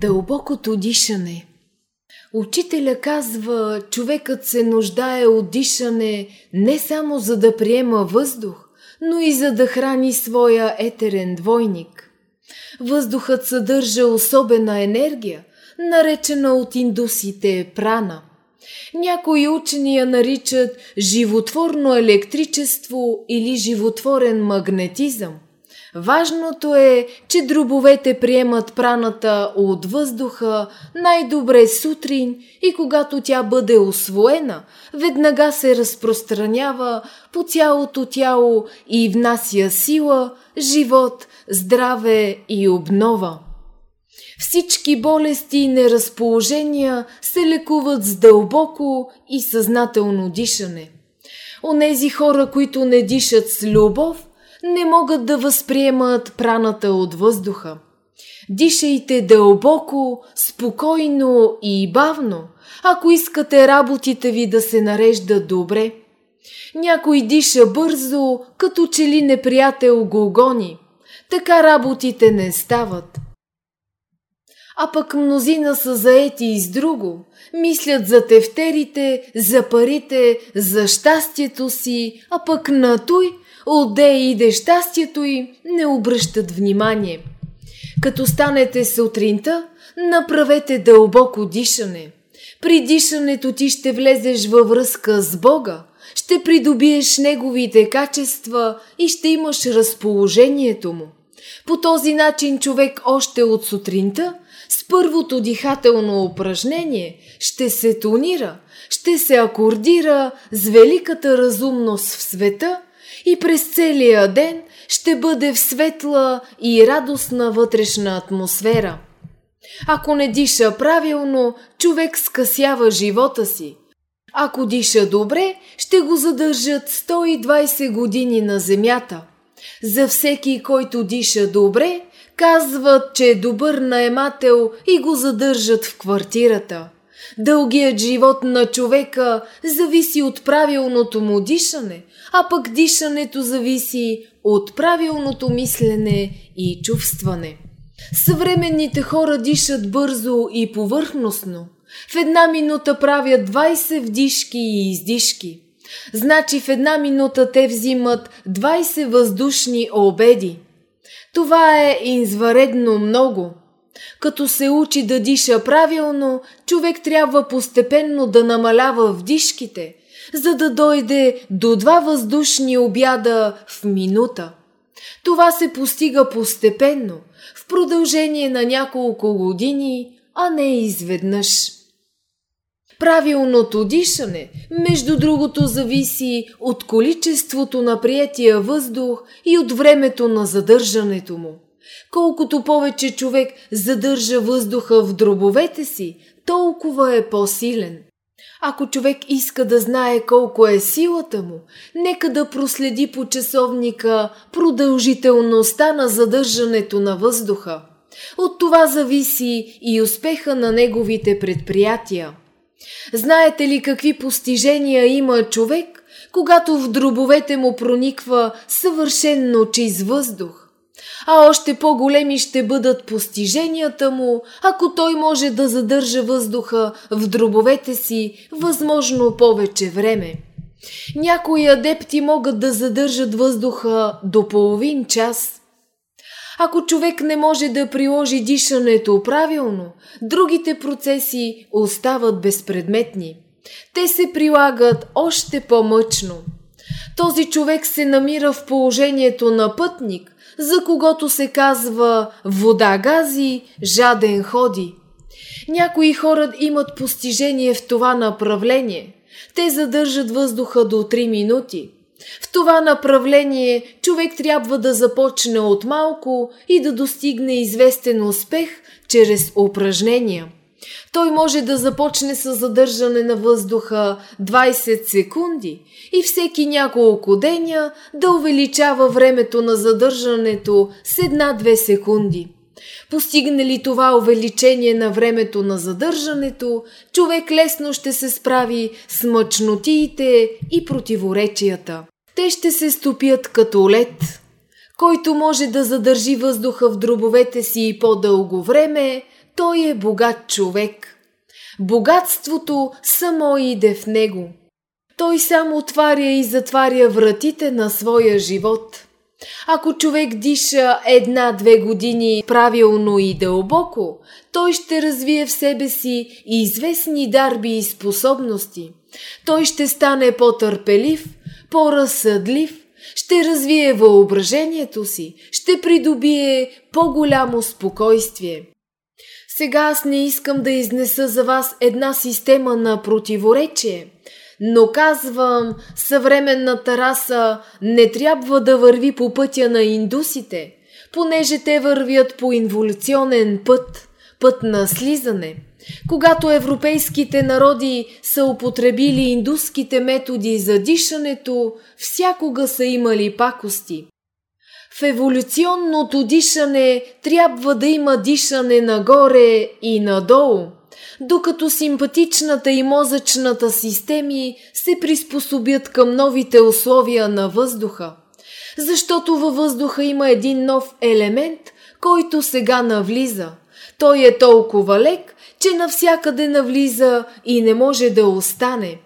Дълбокото дишане Учителя казва, човекът се нуждае от дишане не само за да приема въздух, но и за да храни своя етерен двойник. Въздухът съдържа особена енергия, наречена от индусите прана. Някои учени я наричат животворно електричество или животворен магнетизъм – Важното е, че дробовете приемат праната от въздуха най-добре сутрин и когато тя бъде освоена, веднага се разпространява по цялото тяло и внася сила, живот, здраве и обнова. Всички болести и неразположения се лекуват с дълбоко и съзнателно дишане. Онези хора, които не дишат с любов, не могат да възприемат праната от въздуха. Дишайте дълбоко, спокойно и бавно, ако искате работите ви да се нареждат добре. Някой диша бързо, като че ли неприятел го гони. Така работите не стават. А пък мнозина са заети и с друго. Мислят за тефтерите, за парите, за щастието си, а пък на той – Оде иде щастието и не обръщат внимание. Като станете сутринта, направете дълбоко дишане. При дишането ти ще влезеш във връзка с Бога, ще придобиеш Неговите качества и ще имаш разположението Му. По този начин човек още от сутринта с първото дихателно упражнение ще се тонира, ще се акордира с великата разумност в света и през целия ден ще бъде в светла и радостна вътрешна атмосфера. Ако не диша правилно, човек скъсява живота си. Ако диша добре, ще го задържат 120 години на земята. За всеки, който диша добре, казват, че е добър наемател и го задържат в квартирата. Дългият живот на човека зависи от правилното му дишане, а пък дишането зависи от правилното мислене и чувстване. Съвременните хора дишат бързо и повърхностно. В една минута правят 20 вдишки и издишки. Значи в една минута те взимат 20 въздушни обеди. Това е изваредно много – като се учи да диша правилно, човек трябва постепенно да намалява вдишките, за да дойде до два въздушни обяда в минута. Това се постига постепенно, в продължение на няколко години, а не изведнъж. Правилното дишане, между другото, зависи от количеството на приятия въздух и от времето на задържането му. Колкото повече човек задържа въздуха в дробовете си, толкова е по-силен. Ако човек иска да знае колко е силата му, нека да проследи по часовника продължителността на задържането на въздуха. От това зависи и успеха на неговите предприятия. Знаете ли какви постижения има човек, когато в дробовете му прониква съвършенно чист въздух? А още по-големи ще бъдат постиженията му, ако той може да задържа въздуха в дробовете си възможно повече време. Някои адепти могат да задържат въздуха до половин час. Ако човек не може да приложи дишането правилно, другите процеси остават безпредметни. Те се прилагат още по-мъчно. Този човек се намира в положението на пътник, за когото се казва вода гази, жаден ходи. Някои хора имат постижение в това направление. Те задържат въздуха до 3 минути. В това направление човек трябва да започне от малко и да достигне известен успех чрез упражнения – той може да започне с задържане на въздуха 20 секунди и всеки няколко деня да увеличава времето на задържането с една-две секунди. Постигне ли това увеличение на времето на задържането, човек лесно ще се справи с мъчнотиите и противоречията. Те ще се стопят като лед. Който може да задържи въздуха в дробовете си по-дълго време, той е богат човек. Богатството само иде в него. Той само отваря и затваря вратите на своя живот. Ако човек диша една-две години правилно и дълбоко, той ще развие в себе си известни дарби и способности. Той ще стане по-търпелив, по-разсъдлив, ще развие въображението си, ще придобие по-голямо спокойствие. Сега аз не искам да изнеса за вас една система на противоречие, но казвам, съвременната раса не трябва да върви по пътя на индусите, понеже те вървят по инволюционен път, път на слизане. Когато европейските народи са употребили индуските методи за дишането, всякога са имали пакости. В еволюционното дишане трябва да има дишане нагоре и надолу, докато симпатичната и мозъчната системи се приспособят към новите условия на въздуха. Защото във въздуха има един нов елемент, който сега навлиза. Той е толкова лек, че навсякъде навлиза и не може да остане.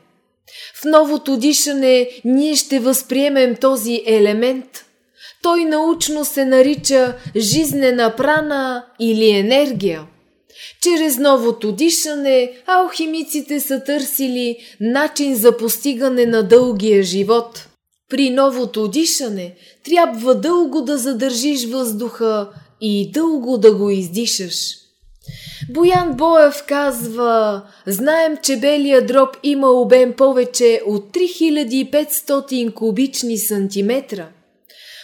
В новото дишане ние ще възприемем този елемент – той научно се нарича жизнена прана или енергия. Чрез новото дишане алхимиците са търсили начин за постигане на дългия живот. При новото дишане трябва дълго да задържиш въздуха и дълго да го издишаш. Боян Боев казва, знаем, че белия дроб има обем повече от 3500 кубични сантиметра –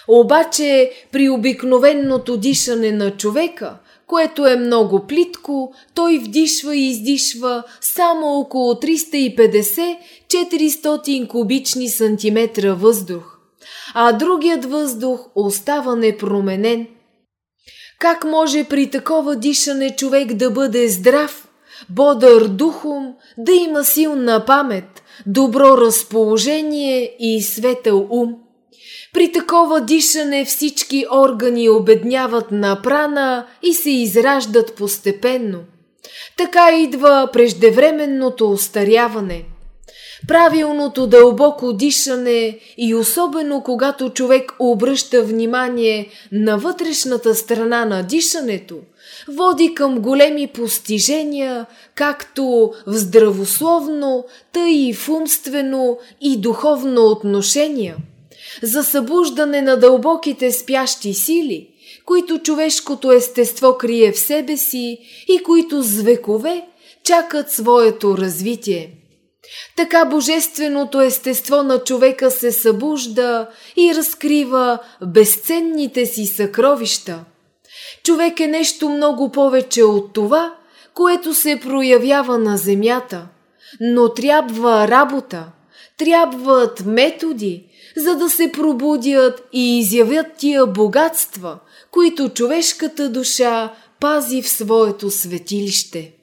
обаче при обикновеното дишане на човека, което е много той вдишва и издишва само около 350-400 кубични сантиметра въздух, а другият въздух остава непроменен. Как може при такова дишане човек да бъде здрав, бодър духом, да има силна памет, добро разположение и светъл ум? При такова дишане всички органи обедняват на прана и се израждат постепенно. Така идва преждевременното остаряване. Правилното дълбоко дишане и особено когато човек обръща внимание на вътрешната страна на дишането, води към големи постижения, както в здравословно, тъй и в умствено и духовно отношение – за събуждане на дълбоките спящи сили, които човешкото естество крие в себе си и които с векове чакат своето развитие. Така божественото естество на човека се събужда и разкрива безценните си съкровища. Човек е нещо много повече от това, което се проявява на земята. Но трябва работа, трябват методи, за да се пробудят и изявят тия богатства, които човешката душа пази в своето светилище.